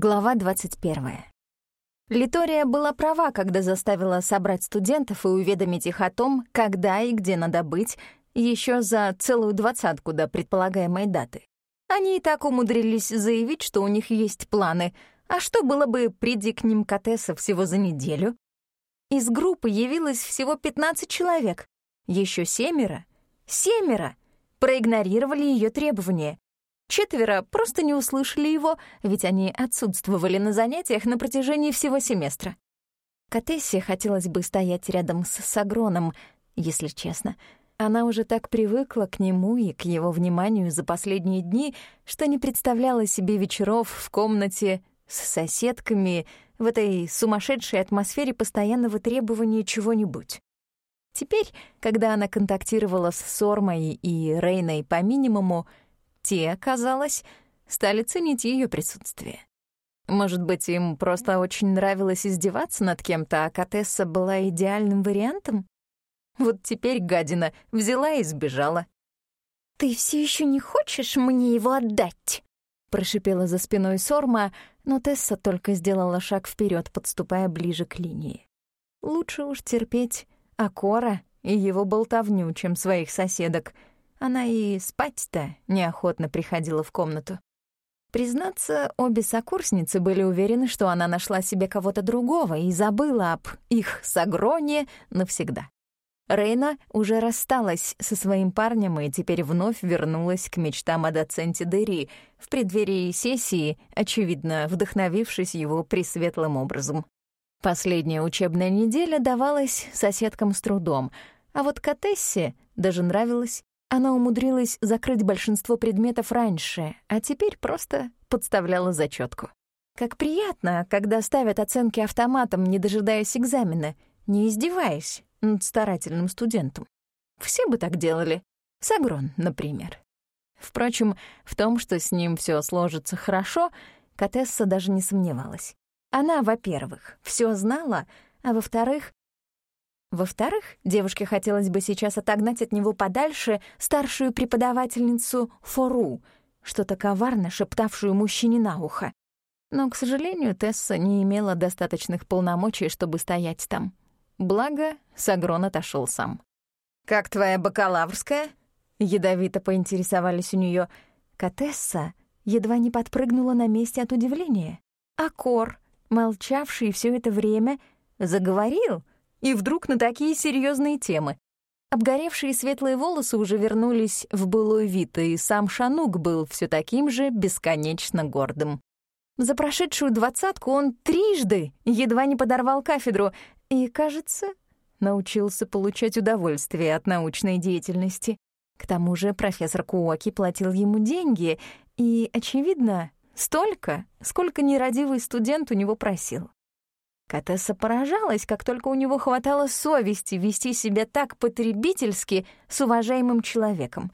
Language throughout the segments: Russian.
Глава 21. Литория была права, когда заставила собрать студентов и уведомить их о том, когда и где надо быть, еще за целую двадцатку до предполагаемой даты. Они и так умудрились заявить, что у них есть планы, а что было бы, приди к ним Катесса всего за неделю? Из группы явилось всего 15 человек, еще семеро. Семеро! Проигнорировали ее требования. Четверо просто не услышали его, ведь они отсутствовали на занятиях на протяжении всего семестра. Катессе хотелось бы стоять рядом с Сагроном, если честно. Она уже так привыкла к нему и к его вниманию за последние дни, что не представляла себе вечеров в комнате с соседками в этой сумасшедшей атмосфере постоянного требования чего-нибудь. Теперь, когда она контактировала с Сормой и Рейной по минимуму, те, казалось, стали ценить ее присутствие. Может быть, им просто очень нравилось издеваться над кем-то, а Катесса была идеальным вариантом? Вот теперь гадина взяла и сбежала. «Ты все еще не хочешь мне его отдать?» Прошипела за спиной Сорма, но Тесса только сделала шаг вперед, подступая ближе к линии. Лучше уж терпеть Акора и его болтовню, чем своих соседок — она и спать-то неохотно приходила в комнату. Признаться, обе сокурсницы были уверены, что она нашла себе кого-то другого и забыла об их сагроне навсегда. Рейна уже рассталась со своим парнем и теперь вновь вернулась к мечтам о доценте Дери в преддверии сессии, очевидно, вдохновившись его пресветлым образом. Последняя учебная неделя давалась соседкам с трудом, а вот Катессе даже нравилась. Она умудрилась закрыть большинство предметов раньше, а теперь просто подставляла зачетку. Как приятно, когда ставят оценки автоматом, не дожидаясь экзамена, не издеваясь над старательным студентом. Все бы так делали. Сагрон, например. Впрочем, в том, что с ним все сложится хорошо, Катесса даже не сомневалась. Она, во-первых, все знала, а во-вторых, во-вторых, девушке хотелось бы сейчас отогнать от него подальше старшую преподавательницу Фору, что-то коварно шептавшую мужчине на ухо. Но, к сожалению, Тесса не имела достаточных полномочий, чтобы стоять там. Благо, Сагрон отошел сам. «Как твоя бакалаврская?» Ядовито поинтересовались у нее. Катесса едва не подпрыгнула на месте от удивления. А Кор, молчавший все это время, заговорил — и вдруг на такие серьезные темы. Обгоревшие светлые волосы уже вернулись в былой вид, и сам Шанук был все таким же бесконечно гордым. За прошедшую двадцатку он трижды едва не подорвал кафедру и, кажется, научился получать удовольствие от научной деятельности. К тому же профессор Куоки платил ему деньги, и, очевидно, столько, сколько нерадивый студент у него просил. Катесса поражалась, как только у него хватало совести вести себя так потребительски с уважаемым человеком,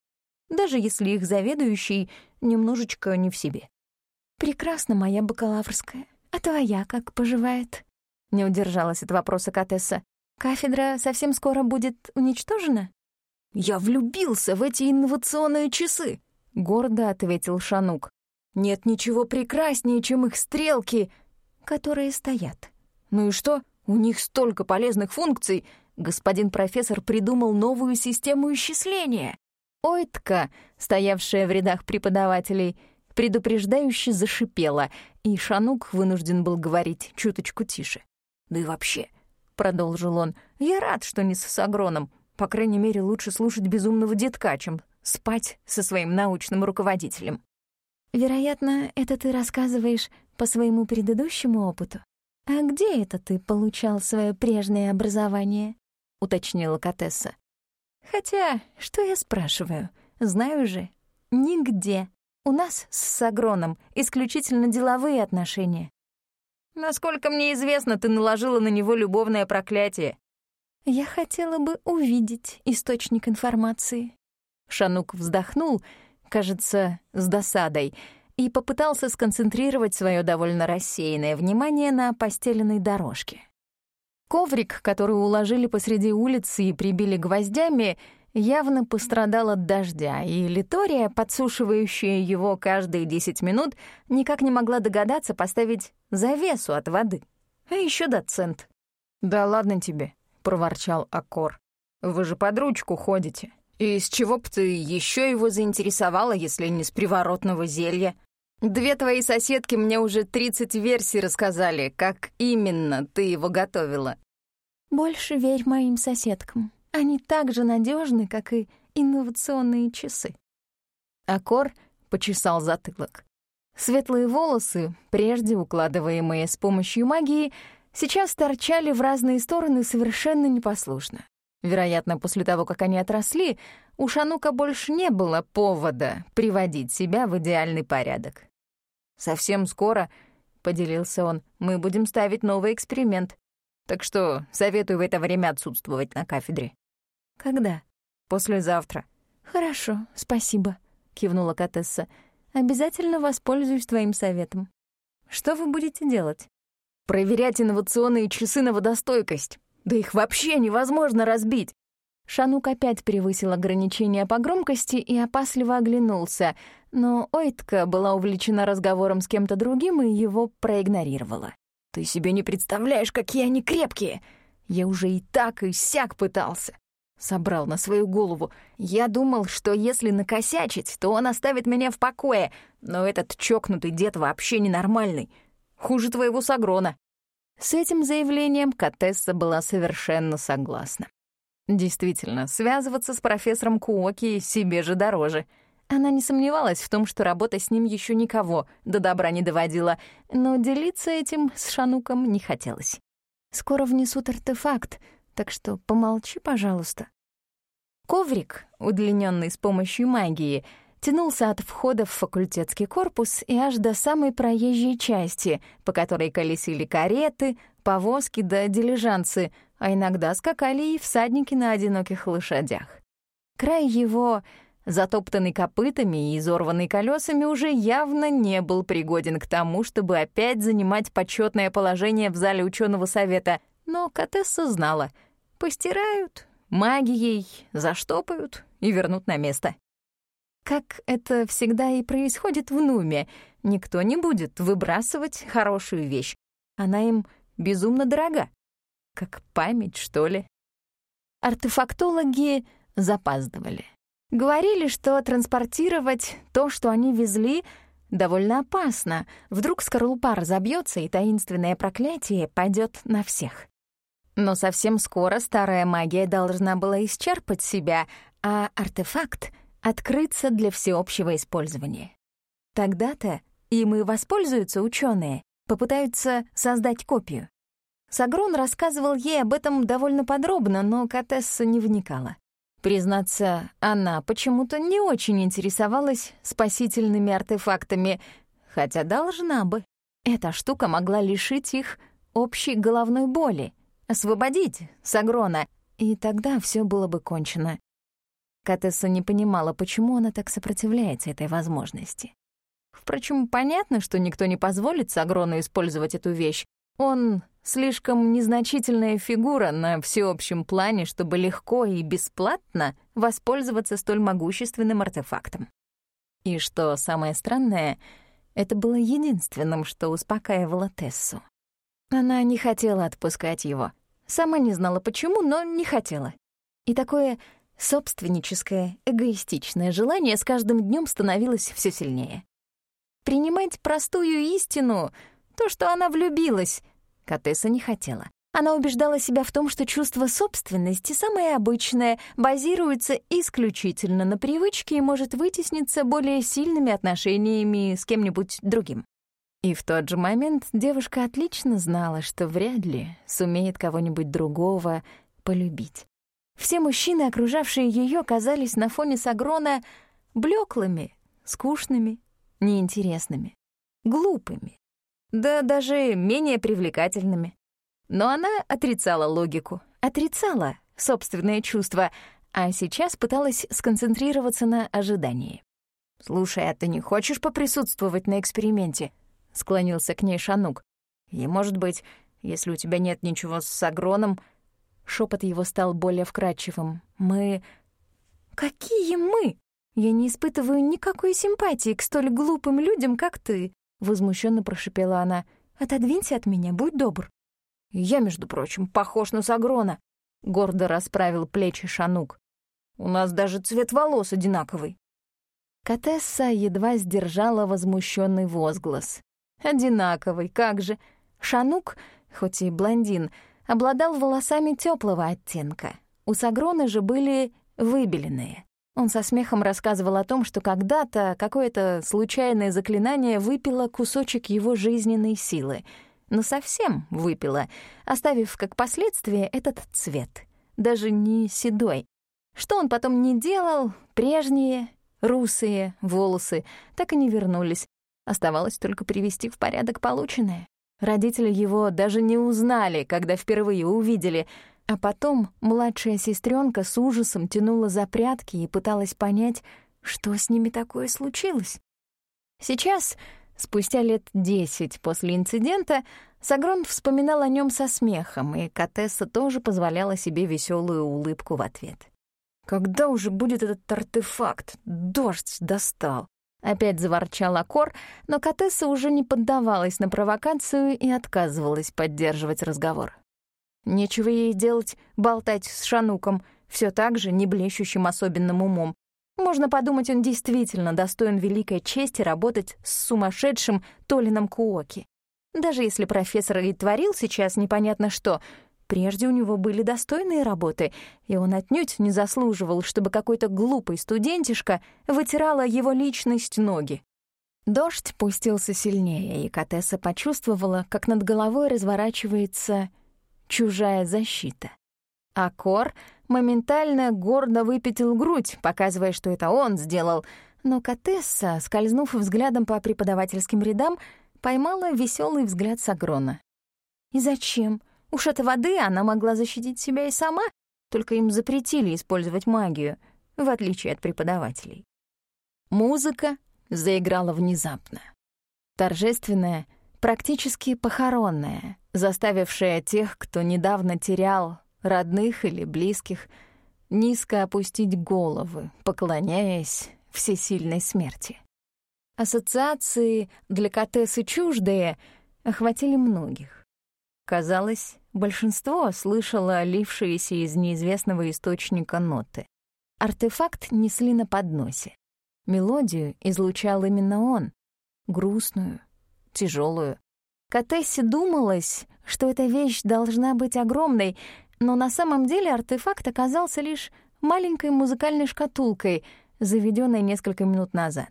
даже если их заведующий немножечко не в себе. «Прекрасно, моя бакалаврская. А твоя как поживает?» Не удержалась от вопроса Катесса. «Кафедра совсем скоро будет уничтожена?» «Я влюбился в эти инновационные часы», — гордо ответил Шанук. «Нет ничего прекраснее, чем их стрелки, которые стоят». Ну и что? У них столько полезных функций. Господин профессор придумал новую систему исчисления. Ойтка, стоявшая в рядах преподавателей, предупреждающе зашипела, и Шанук вынужден был говорить чуточку тише. «Да и вообще», — продолжил он, — «я рад, что не с Сагроном. По крайней мере, лучше слушать безумного детка, чем спать со своим научным руководителем». «Вероятно, это ты рассказываешь по своему предыдущему опыту?» «А где это ты получал свое прежнее образование?» — уточнила Катесса. «Хотя, что я спрашиваю? Знаю же. Нигде. У нас с Сагроном исключительно деловые отношения». «Насколько мне известно, ты наложила на него любовное проклятие». «Я хотела бы увидеть источник информации». Шанук вздохнул, кажется, с досадой — и попытался сконцентрировать свое довольно рассеянное внимание на постеленной дорожке. Коврик, который уложили посреди улицы и прибили гвоздями, явно пострадал от дождя, и Литория, подсушивающая его каждые 10 минут, никак не могла догадаться поставить завесу от воды. А еще доцент. «Да ладно тебе», — проворчал Аккор. «Вы же под ручку ходите. И с чего б ты еще его заинтересовала, если не с приворотного зелья? Две твои соседки мне уже 30 версий рассказали, как именно ты его готовила». «Больше верь моим соседкам», они так же надежны, как и инновационные часы. Акор почесал затылок. Светлые волосы, прежде укладываемые с помощью магии, сейчас торчали в разные стороны совершенно непослушно. Вероятно, после того, как они отросли, у Шанука больше не было повода приводить себя в идеальный порядок. «Совсем скоро», — поделился он, — «мы будем ставить новый эксперимент. Так что советую в это время отсутствовать на кафедре». «Когда?» «Послезавтра». «Хорошо, спасибо», — кивнула Катесса. «Обязательно воспользуюсь твоим советом». «Что вы будете делать?» «Проверять инновационные часы на водостойкость. Да их вообще невозможно разбить!» Шанук опять превысил ограничения по громкости и опасливо оглянулся, но Ойтка была увлечена разговором с кем-то другим и его проигнорировала. «Ты себе не представляешь, какие они крепкие! Я уже и так, и сяк пытался собрал на свою голову. Я думал, что если накосячить, то он оставит меня в покое, но этот чокнутый дед вообще ненормальный. Хуже твоего Сагрона. С этим заявлением Катесса была совершенно согласна. Действительно, связываться с профессором Куоки себе же дороже. Она не сомневалась в том, что работа с ним еще никого до добра не доводила, но делиться этим с Шануком не хотелось. «Скоро внесут артефакт, так что помолчи, пожалуйста». Коврик, удлиненный с помощью магии, тянулся от входа в факультетский корпус и аж до самой проезжей части, по которой колесили кареты, повозки да дилижансы, а иногда скакали и всадники на одиноких лошадях. Край его, затоптанный копытами и изорванный колесами, уже явно не был пригоден к тому, чтобы опять занимать почетное положение в зале ученого совета, но Катесса знала — постирают, магией заштопают и вернут на место. Как это всегда и происходит в Нуме, никто не будет выбрасывать хорошую вещь. Она им безумно дорога. Как память, что ли. Артефактологи запаздывали. Говорили, что транспортировать то, что они везли, довольно опасно. Вдруг скорлупа разобьется, и таинственное проклятие пойдет на всех. Но совсем скоро старая магия должна была исчерпать себя, а артефакт — открыться для всеобщего использования. Тогда-то им и воспользуются ученые, попытаются создать копию. Сагрон рассказывал ей об этом довольно подробно, но Катесса не вникала. Признаться, она почему-то не очень интересовалась спасительными артефактами, хотя должна бы. Эта штука могла лишить их общей головной боли — Освободить Сагрона, и тогда все было бы кончено. Катесса не понимала, почему она так сопротивляется этой возможности. Впрочем, понятно, что никто не позволит Сагрону использовать эту вещь. Он слишком незначительная фигура на всеобщем плане, чтобы легко и бесплатно воспользоваться столь могущественным артефактом. И что самое странное, это было единственным, что успокаивало Тессу. Она не хотела отпускать его. Сама не знала почему, но не хотела. И такое собственническое, эгоистичное желание с каждым днем становилось все сильнее. Принимать простую истину, то, что она влюбилась, Катесса не хотела. Она убеждала себя в том, что чувство собственности, самое обычное, базируется исключительно на привычке и может вытесниться более сильными отношениями с кем-нибудь другим. И в тот же момент девушка отлично знала, что вряд ли сумеет кого-нибудь другого полюбить. Все мужчины, окружавшие ее, казались на фоне Сагрона блеклыми, скучными, неинтересными, глупыми, да даже менее привлекательными. Но она отрицала логику, отрицала собственное чувство, а сейчас пыталась сконцентрироваться на ожидании. «Слушай, а ты не хочешь поприсутствовать на эксперименте?» — склонился к ней Шанук. «И, может быть, если у тебя нет ничего с Агроном...» Шепот его стал более вкрадчивым. «Мы...» «Какие мы? Я не испытываю никакой симпатии к столь глупым людям, как ты», — возмущенно прошипела она. «Отодвинься от меня, будь добр». «Я, между прочим, похож на Сагрона», — гордо расправил плечи Шанук. «У нас даже цвет волос одинаковый». Катесса едва сдержала возмущенный возглас. «Одинаковый, как же!» Шанук, хоть и блондин, обладал волосами теплого оттенка. У Сагрона же были выбеленные. Он со смехом рассказывал о том, что когда-то какое-то случайное заклинание выпило кусочек его жизненной силы. Но совсем выпило, оставив как последствие этот цвет. Даже не седой. Что он потом не делал, прежние, русые волосы так и не вернулись. Оставалось только привести в порядок полученное. Родители его даже не узнали, когда впервые увидели — а потом младшая сестренка с ужасом тянула за прятки и пыталась понять, что с ними такое случилось. Сейчас, спустя лет десять после инцидента, Сагрон вспоминал о нем со смехом, и Катесса тоже позволяла себе веселую улыбку в ответ. «Когда уже будет этот артефакт? Дождь достал!» Опять заворчал Акор, но Катесса уже не поддавалась на провокацию и отказывалась поддерживать разговор. Нечего ей делать болтать с Шануком, все так же не блещущим особенным умом. Можно подумать, он действительно достоин великой чести работать с сумасшедшим Толином Куоки. Даже если профессор и творил сейчас непонятно что, прежде у него были достойные работы, и он отнюдь не заслуживал, чтобы какой-то глупый студентишка вытирала его личность ноги. Дождь пустился сильнее, и Катесса почувствовала, как над головой разворачивается чужая защита. А Кор моментально гордо выпятил грудь, показывая, что это он сделал, но Катесса, скользнув взглядом по преподавательским рядам, поймала веселый взгляд Сагрона. И зачем? Уж от воды она могла защитить себя и сама, только им запретили использовать магию, в отличие от преподавателей. Музыка заиграла внезапно. Торжественная, практически похоронная, заставившая тех, кто недавно терял родных или близких, низко опустить головы, поклоняясь всесильной смерти. Ассоциации для Катесы чуждые охватили многих. Казалось, большинство слышало лившиеся из неизвестного источника ноты. Артефакт несли на подносе. Мелодию излучал именно он, грустную, тяжелую. Катессе думалось, что эта вещь должна быть огромной, но на самом деле артефакт оказался лишь маленькой музыкальной шкатулкой, заведенной несколько минут назад.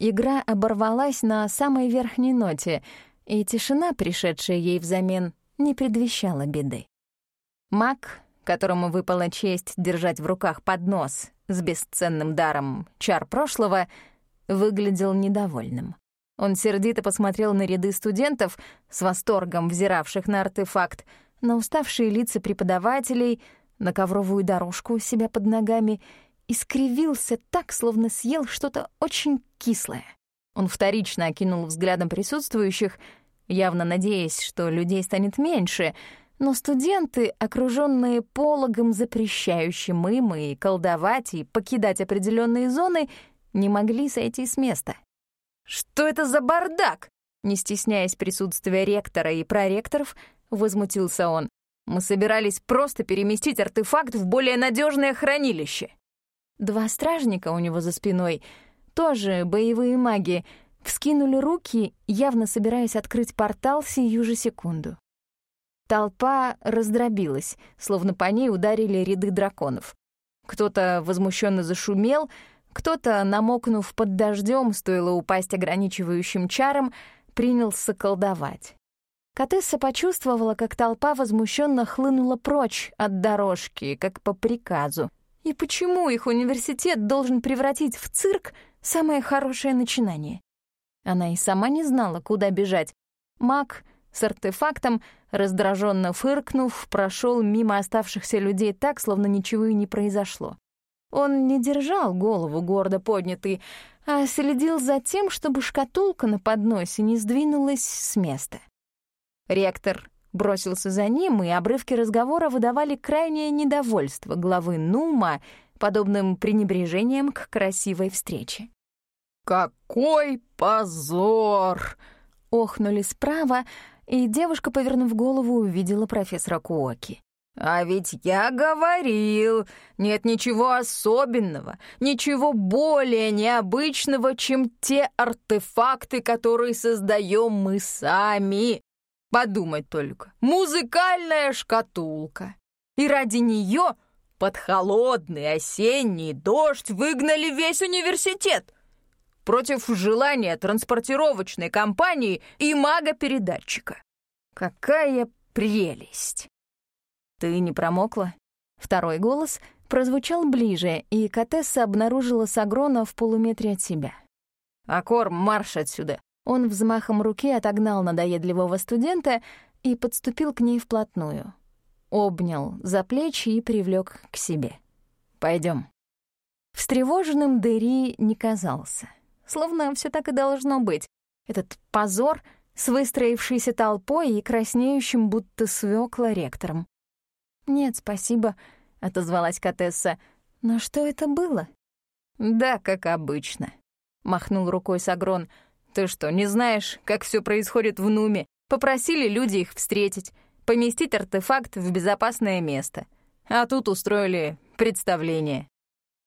Игра оборвалась на самой верхней ноте, и тишина, пришедшая ей взамен, не предвещала беды. Маг, которому выпала честь держать в руках поднос с бесценным даром чар прошлого, выглядел недовольным. Он сердито посмотрел на ряды студентов, с восторгом взиравших на артефакт, на уставшие лица преподавателей, на ковровую дорожку у себя под ногами и скривился так, словно съел что-то очень кислое. Он вторично окинул взглядом присутствующих, явно надеясь, что людей станет меньше, но студенты, окруженные пологом, запрещающим им и колдовать, и покидать определенные зоны, не могли сойти с места. «Что это за бардак?» Не стесняясь присутствия ректора и проректоров, возмутился он. «Мы собирались просто переместить артефакт в более надежное хранилище». Два стражника у него за спиной, тоже боевые маги, вскинули руки, явно собираясь открыть портал сию же секунду. Толпа раздробилась, словно по ней ударили ряды драконов. Кто-то возмущенно зашумел — кто-то, намокнув под дождем, стоило упасть ограничивающим чаром, принялся колдовать. Катесса почувствовала, как толпа возмущенно хлынула прочь от дорожки, как по приказу. И почему их университет должен превратить в цирк самое хорошее начинание? Она и сама не знала, куда бежать. Маг с артефактом, раздраженно фыркнув, прошел мимо оставшихся людей так, словно ничего и не произошло. Он не держал голову гордо поднятой, а следил за тем, чтобы шкатулка на подносе не сдвинулась с места. Ректор бросился за ним, и обрывки разговора выдавали крайнее недовольство главы Нума подобным пренебрежением к красивой встрече. «Какой позор!» — охнули справа, и девушка, повернув голову, увидела профессора Куоки. «А ведь я говорил, нет ничего особенного, ничего более необычного, чем те артефакты, которые создаем мы сами. Подумать только, музыкальная шкатулка. И ради нее под холодный осенний дождь выгнали весь университет против желания транспортировочной компании и мага-передатчика. Какая прелесть! «Ты не промокла?» Второй голос прозвучал ближе, и Катесса обнаружила Сагрона в полуметре от себя. «Акор, марш отсюда!» Он взмахом руки отогнал надоедливого студента и подступил к ней вплотную. Обнял за плечи и привлек к себе. Пойдем. Встревоженным Дери не казался. Словно все так и должно быть. Этот позор с выстроившейся толпой и краснеющим, будто свекла ректором. «Нет, спасибо», — отозвалась Катесса. «Но что это было?» «Да, как обычно», — махнул рукой Сагрон. «Ты что, не знаешь, как все происходит в Нуме? Попросили люди их встретить, поместить артефакт в безопасное место. А тут устроили представление».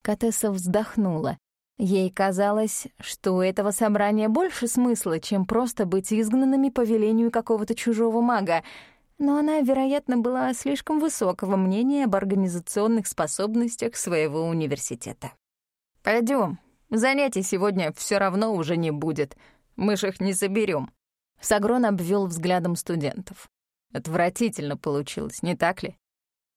Катесса вздохнула. Ей казалось, что у этого собрания больше смысла, чем просто быть изгнанными по велению какого-то чужого мага — но она, вероятно, была слишком высокого мнения об организационных способностях своего университета. Пойдем, занятий сегодня все равно уже не будет, мы ж их не соберем. Сагрон обвел взглядом студентов. Отвратительно получилось, не так ли?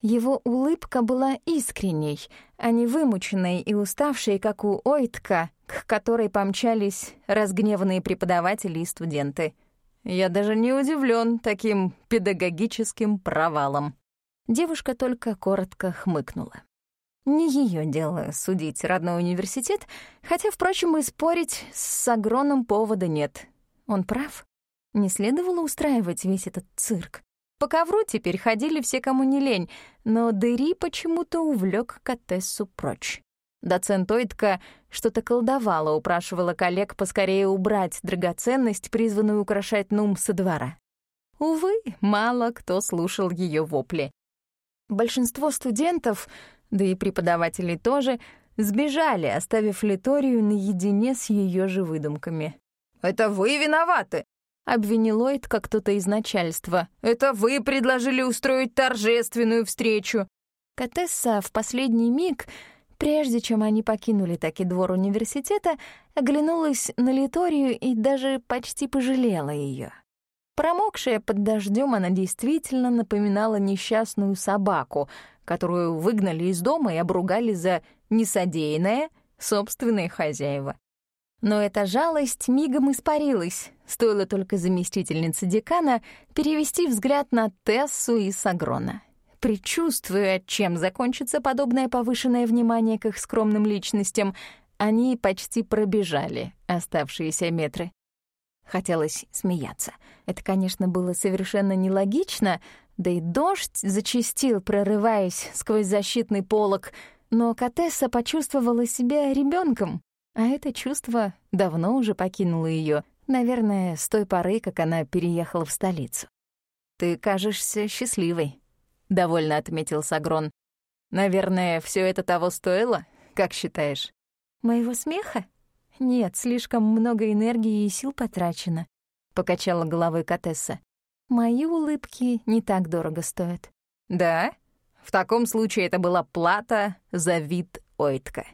Его улыбка была искренней, а не вымученной и уставшей, как у Ойтка, к которой помчались разгневанные преподаватели и студенты — я даже не удивлен таким педагогическим провалом. Девушка только коротко хмыкнула. Не ее дело судить родной университет, хотя, впрочем, и спорить с Агроном повода нет. Он прав. Не следовало устраивать весь этот цирк. По ковру теперь ходили все, кому не лень, но Дыри почему-то увлек Катессу прочь. Доцент Ойтка что-то колдовала, упрашивала коллег поскорее убрать драгоценность, призванную украшать Нум со двора. Увы, мало кто слушал ее вопли. Большинство студентов, да и преподавателей тоже, сбежали, оставив Литорию наедине с ее же выдумками. «Это вы виноваты!» — обвинил Ойтка кто-то из начальства. «Это вы предложили устроить торжественную встречу!» Катесса в последний миг Прежде чем они покинули таки двор университета, оглянулась на Литорию и даже почти пожалела ее. Промокшая под дождем, она действительно напоминала несчастную собаку, которую выгнали из дома и обругали за несодеянное собственные хозяева. Но эта жалость мигом испарилась, стоило только заместительнице декана перевести взгляд на Тессу и Сагрона предчувствуя, чем закончится подобное повышенное внимание к их скромным личностям, они почти пробежали оставшиеся метры. Хотелось смеяться. Это, конечно, было совершенно нелогично, да и дождь зачастил, прорываясь сквозь защитный полог, но Катесса почувствовала себя ребенком, а это чувство давно уже покинуло ее, наверное, с той поры, как она переехала в столицу. «Ты кажешься счастливой», — довольно отметил Сагрон. «Наверное, все это того стоило, как считаешь?» «Моего смеха? Нет, слишком много энергии и сил потрачено», — покачала головой Катесса. «Мои улыбки не так дорого стоят». «Да? В таком случае это была плата за вид Ойтка».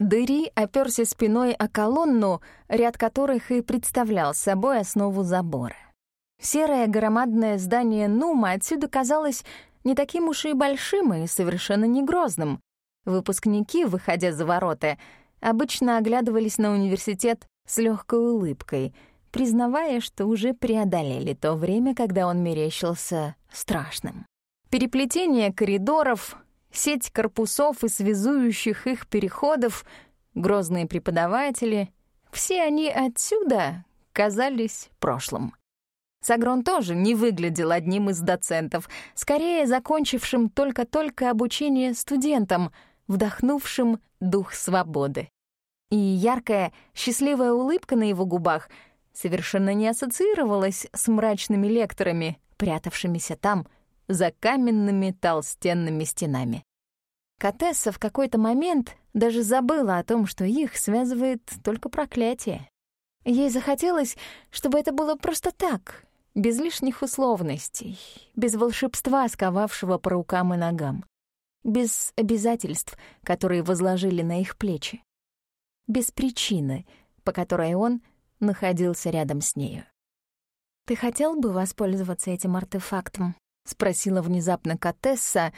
Дыри оперся спиной о колонну, ряд которых и представлял собой основу забора. Серое громадное здание Нума отсюда казалось не таким уж и большим и совершенно не грозным. Выпускники, выходя за ворота, обычно оглядывались на университет с легкой улыбкой, признавая, что уже преодолели то время, когда он мерещился страшным. Переплетение коридоров, сеть корпусов и связующих их переходов, грозные преподаватели — все они отсюда казались прошлым. Сагрон тоже не выглядел одним из доцентов, скорее закончившим только-только обучение студентам, вдохнувшим дух свободы. И яркая, счастливая улыбка на его губах совершенно не ассоциировалась с мрачными лекторами, прятавшимися там, за каменными толстенными стенами. Катесса в какой-то момент даже забыла о том, что их связывает только проклятие. Ей захотелось, чтобы это было просто так, без лишних условностей, без волшебства, сковавшего по рукам и ногам, без обязательств, которые возложили на их плечи, без причины, по которой он находился рядом с нею. «Ты хотел бы воспользоваться этим артефактом?» — спросила внезапно Катесса,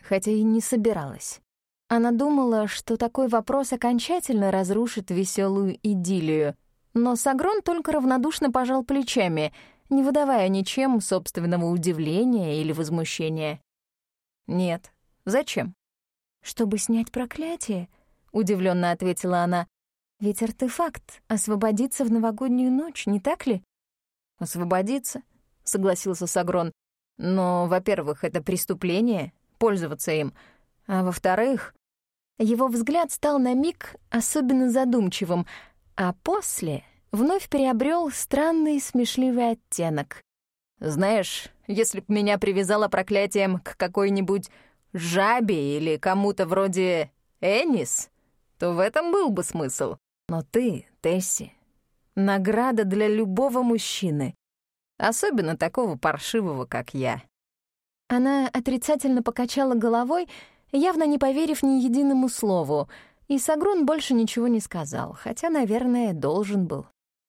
хотя и не собиралась. Она думала, что такой вопрос окончательно разрушит веселую идиллию, но Сагрон только равнодушно пожал плечами, не выдавая ничем собственного удивления или возмущения. «Нет. Зачем?» «Чтобы снять проклятие», — удивленно ответила она. «Ведь артефакт освободится в новогоднюю ночь, не так ли?» «Освободиться?» — согласился Сагрон. «Но, во-первых, это преступление, пользоваться им. А во-вторых, его взгляд стал на миг особенно задумчивым, а после вновь приобрел странный смешливый оттенок. «Знаешь, если б меня привязало проклятием к какой-нибудь жабе или кому-то вроде Энис, то в этом был бы смысл. Но ты, Тесси, награда для любого мужчины, особенно такого паршивого, как я». Она отрицательно покачала головой, явно не поверив ни единому слову, и Сагрун больше ничего не сказал, хотя, наверное, должен был.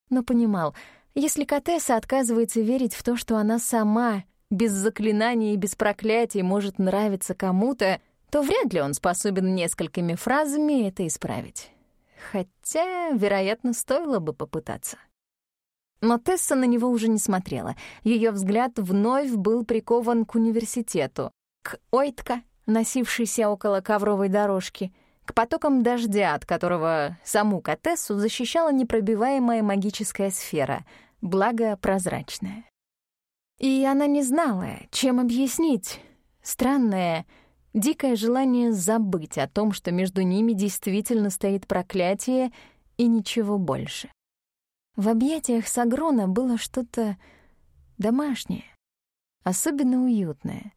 Но понимал, если Катесса отказывается верить в то, что она сама, без заклинаний и без проклятий, может нравиться кому-то, то вряд ли он способен несколькими фразами это исправить. Хотя, вероятно, стоило бы попытаться. Но Тесса на него уже не смотрела. Ее взгляд вновь был прикован к университету, к Ойтка, носившейся около ковровой дорожки, к потокам дождя, от которого саму Катессу защищала непробиваемая магическая сфера, благо прозрачная. И она не знала, чем объяснить странное, дикое желание забыть о том, что между ними действительно стоит проклятие и ничего больше. В объятиях Сагрона было что-то домашнее, особенно уютное.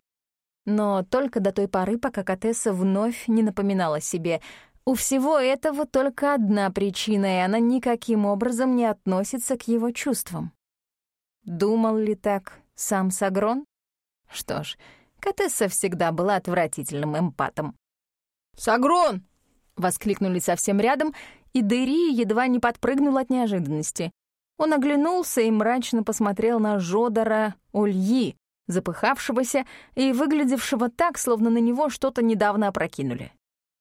Но только до той поры, пока Катесса вновь не напоминала себе. У всего этого только одна причина, и она никаким образом не относится к его чувствам. Думал ли так сам Сагрон? Что ж, Катесса всегда была отвратительным эмпатом. «Сагрон!» — воскликнули совсем рядом, и Дери едва не подпрыгнул от неожиданности. Он оглянулся и мрачно посмотрел на Жодора Ольи, запыхавшегося и выглядевшего так, словно на него что-то недавно опрокинули.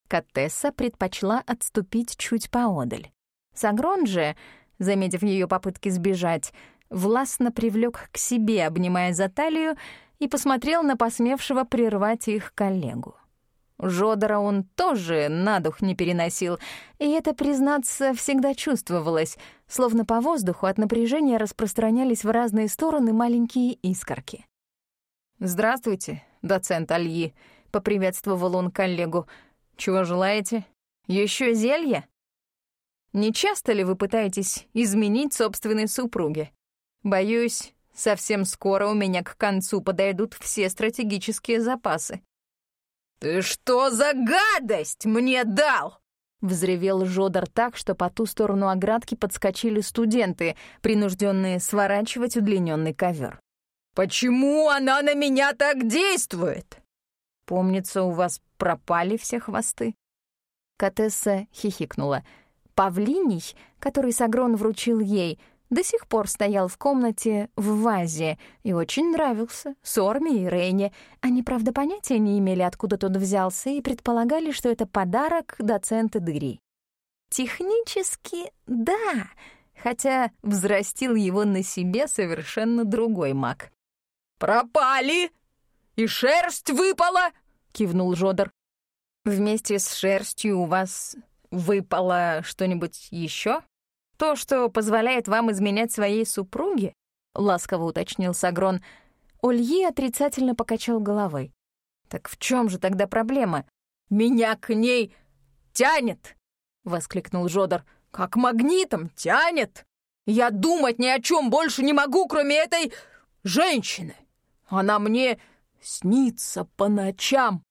Катесса предпочла отступить чуть поодаль. Сагрон же, заметив ее попытки сбежать, властно привлек к себе, обнимая за талию, и посмотрел на посмевшего прервать их коллегу. Жодора он тоже на дух не переносил, и это, признаться, всегда чувствовалось, словно по воздуху от напряжения распространялись в разные стороны маленькие искорки. «Здравствуйте, доцент Альи», — поприветствовал он коллегу. «Чего желаете? Еще зелье?» «Не часто ли вы пытаетесь изменить собственной супруге? Боюсь, совсем скоро у меня к концу подойдут все стратегические запасы». «Ты что за гадость мне дал?» Взревел Жодор так, что по ту сторону оградки подскочили студенты, принужденные сворачивать удлиненный ковер. Почему она на меня так действует? Помнится, у вас пропали все хвосты. Катесса хихикнула. Павлиний, который Сагрон вручил ей, до сих пор стоял в комнате в вазе и очень нравился Сорме и Рейне. Они, правда, понятия не имели, откуда тот взялся, и предполагали, что это подарок доцента Дыри. Технически — да, хотя взрастил его на себе совершенно другой маг. «Пропали! И шерсть выпала!» — кивнул Жодор. «Вместе с шерстью у вас выпало что-нибудь еще? То, что позволяет вам изменять своей супруге?» — ласково уточнил Сагрон. Ольи отрицательно покачал головой. «Так в чем же тогда проблема? Меня к ней тянет!» — воскликнул Жодор. «Как магнитом тянет! Я думать ни о чем больше не могу, кроме этой женщины! Она мне снится по ночам!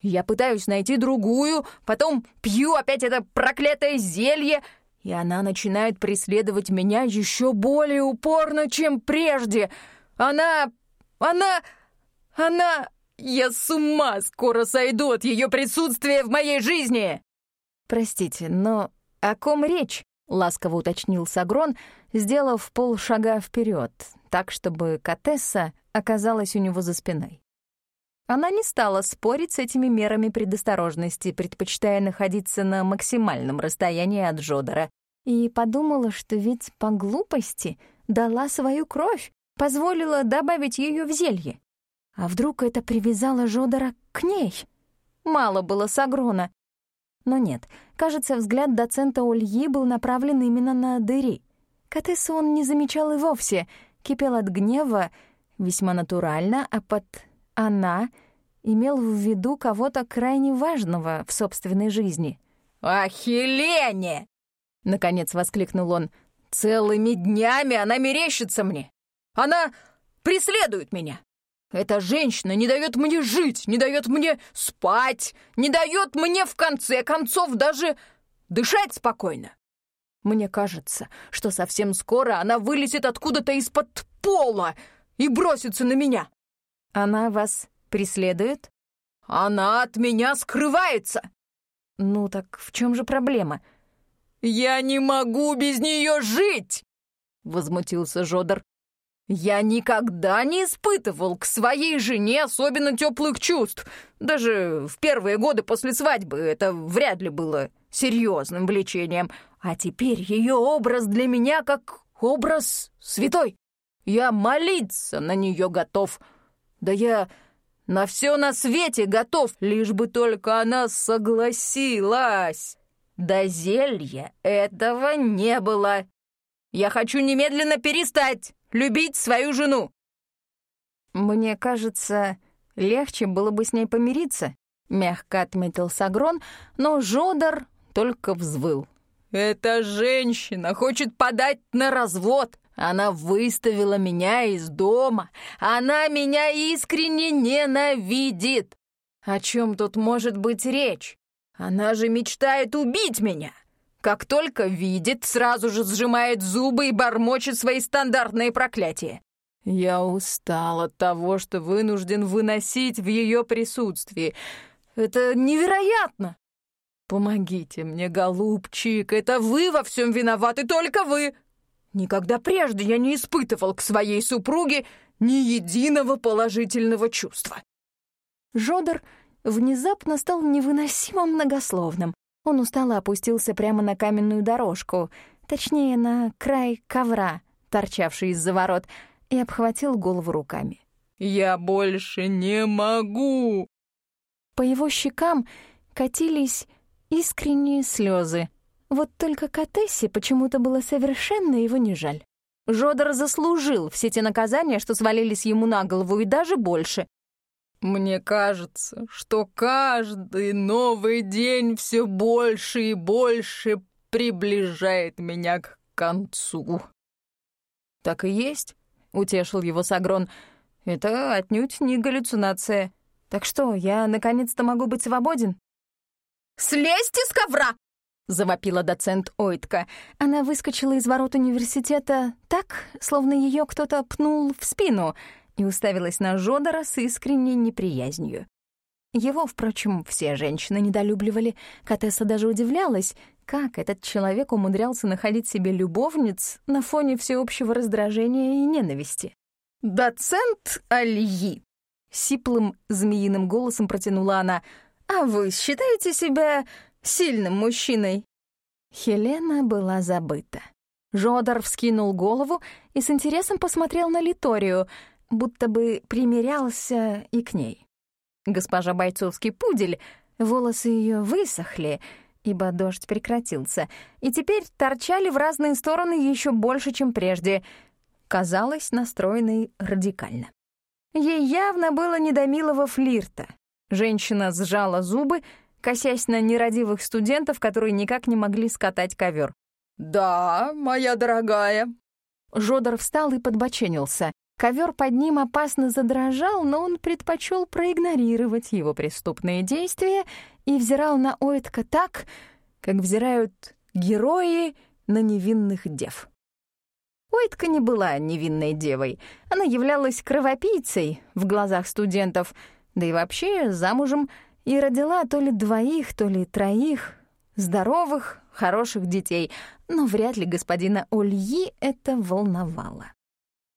Я пытаюсь найти другую, потом пью опять это проклятое зелье, и она начинает преследовать меня еще более упорно, чем прежде. Она... она... она... Я с ума скоро сойду от ее присутствия в моей жизни!» «Простите, но о ком речь?» — ласково уточнил Сагрон, сделав полшага вперед, так, чтобы Катесса оказалась у него за спиной. Она не стала спорить с этими мерами предосторожности, предпочитая находиться на максимальном расстоянии от Жодора, и подумала, что ведь по глупости дала свою кровь, позволила добавить ее в зелье. А вдруг это привязало Жодора к ней? Мало было Сагрона. Но нет, кажется, взгляд доцента Ольи был направлен именно на Дыри. Катессу он не замечал и вовсе, кипел от гнева, весьма натурально, а под она имел в виду кого-то крайне важного в собственной жизни. «О Хелене!» — наконец воскликнул он. «Целыми днями она мерещится мне! Она преследует меня! Эта женщина не дает мне жить, не дает мне спать, не дает мне, в конце концов, даже дышать спокойно. Мне кажется, что совсем скоро она вылезет откуда-то из-под пола и бросится на меня. Она вас преследует? Она от меня скрывается. Ну так в чем же проблема? Я не могу без нее жить! Возмутился Жодор. Я никогда не испытывал к своей жене особенно теплых чувств. Даже в первые годы после свадьбы это вряд ли было серьезным влечением. А теперь ее образ для меня как образ святой. Я молиться на нее готов. Да я на все на свете готов, лишь бы только она согласилась. До зелья этого не было. Я хочу немедленно перестать любить свою жену. Мне кажется, легче было бы с ней помириться, мягко отметил Сагрон, но Жодор только взвыл. Эта женщина хочет подать на развод. Она выставила меня из дома. Она меня искренне ненавидит. О чем тут может быть речь? Она же мечтает убить меня. Как только видит, сразу же сжимает зубы и бормочет свои стандартные проклятия. Я устал от того, что вынужден выносить в ее присутствии. Это невероятно. Помогите мне, голубчик, это вы во всем виноваты, только вы. Никогда прежде я не испытывал к своей супруге ни единого положительного чувства. Жодор внезапно стал невыносимо многословным. Он устало опустился прямо на каменную дорожку, точнее, на край ковра, торчавший из-за ворот, и обхватил голову руками. «Я больше не могу!» По его щекам катились искренние слезы, вот только Катессе почему-то было совершенно его не жаль. Жодор заслужил все те наказания, что свалились ему на голову, и даже больше. «Мне кажется, что каждый новый день все больше и больше приближает меня к концу». «Так и есть», — утешил его Сагрон. «Это отнюдь не галлюцинация. Так что, я наконец-то могу быть свободен?» «Слезьте с ковра!» — завопила доцент Ойтка. Она выскочила из ворот университета так, словно ее кто-то пнул в спину, и уставилась на Жодора с искренней неприязнью. Его, впрочем, все женщины недолюбливали. Катесса даже удивлялась, как этот человек умудрялся находить себе любовниц на фоне всеобщего раздражения и ненависти. «Доцент Альи!» — сиплым змеиным голосом протянула она. «А вы считаете себя сильным мужчиной». Хелена была забыта. Жодор вскинул голову и с интересом посмотрел на Литорию, будто бы примирялся и к ней. Госпожа бойцовский пудель, волосы ее высохли, ибо дождь прекратился, и теперь торчали в разные стороны еще больше, чем прежде, казалась настроенной радикально. Ей явно было не до милого флирта. Женщина сжала зубы, косясь на нерадивых студентов, которые никак не могли скатать ковер. «Да, моя дорогая». Жодор встал и подбоченился. Ковер под ним опасно задрожал, но он предпочел проигнорировать его преступные действия и взирал на Ойтка так, как взирают герои на невинных дев. Ойтка не была невинной девой. Она являлась кровопийцей в глазах студентов, да и вообще замужем, и родила то ли двоих, то ли троих здоровых, хороших детей, но вряд ли господина Ольи это волновало.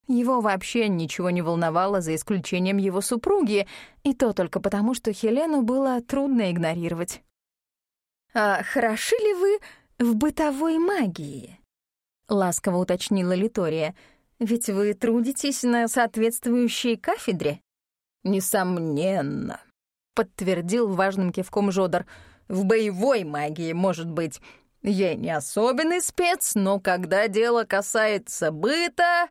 Его вообще ничего не волновало, за исключением его супруги, и то только потому, что Хелену было трудно игнорировать. «А хороши ли вы в бытовой магии?» — ласково уточнила Литория. «Ведь вы трудитесь на соответствующей кафедре?» «Несомненно», — подтвердил важным кивком Жодор. «В боевой магии, может быть. Я не особенный спец, но когда дело касается быта...»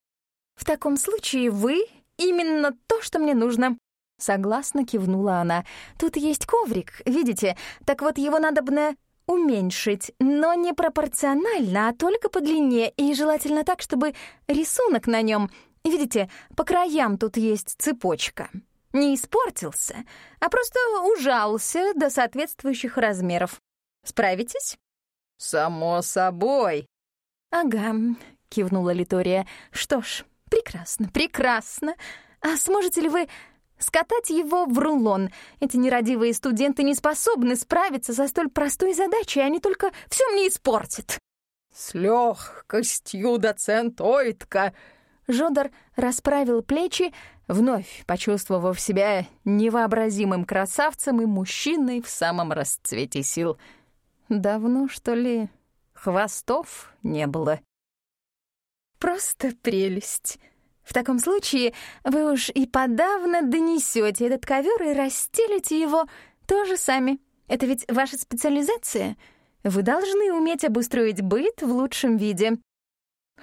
«В таком случае вы именно то, что мне нужно», — согласно кивнула она. «Тут есть коврик, видите? Так вот его надо бы уменьшить, но не пропорционально, а только по длине, и желательно так, чтобы рисунок на нем, видите, по краям тут есть цепочка, не испортился, а просто ужался до соответствующих размеров. Справитесь?» «Само собой». «Ага», — кивнула Литория. «Что ж, Прекрасно, прекрасно. А сможете ли вы скатать его в рулон? Эти нерадивые студенты не способны справиться со столь простой задачей, они только все мне испортят. С легкостью, доцент Ойтка. Жодор расправил плечи, вновь почувствовав себя невообразимым красавцем и мужчиной в самом расцвете сил. Давно, что ли, хвостов не было. Просто прелесть. В таком случае вы уж и подавно донесете этот ковер и расстелите его тоже сами. Это ведь ваша специализация. Вы должны уметь обустроить быт в лучшем виде.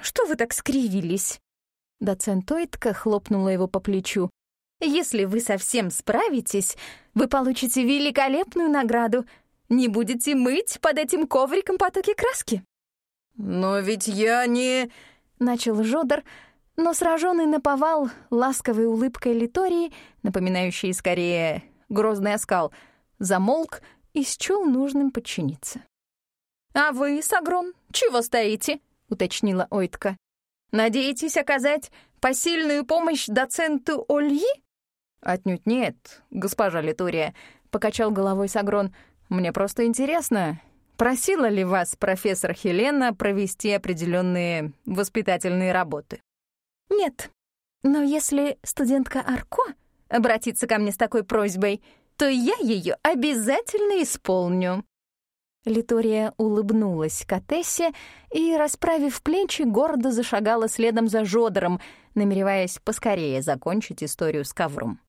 Что вы так скривились? Доцент Ойтка хлопнула его по плечу. Если вы совсем справитесь, вы получите великолепную награду. Не будете мыть под этим ковриком потоки краски. Но ведь я не начал Жодор, но сраженный наповал ласковой улыбкой Литории, напоминающей скорее грозный оскал, замолк и счел нужным подчиниться. «А вы, Сагрон, чего стоите?» — уточнила Ойтка. «Надеетесь оказать посильную помощь доценту Ольи?» «Отнюдь нет, госпожа Литория», — покачал головой Сагрон. «Мне просто интересно, Просила ли вас профессор Хелена провести определенные воспитательные работы? Нет. Но если студентка Арко обратится ко мне с такой просьбой, то я ее обязательно исполню. Литория улыбнулась Катессе и, расправив плечи, гордо зашагала следом за Жодором, намереваясь поскорее закончить историю с ковром.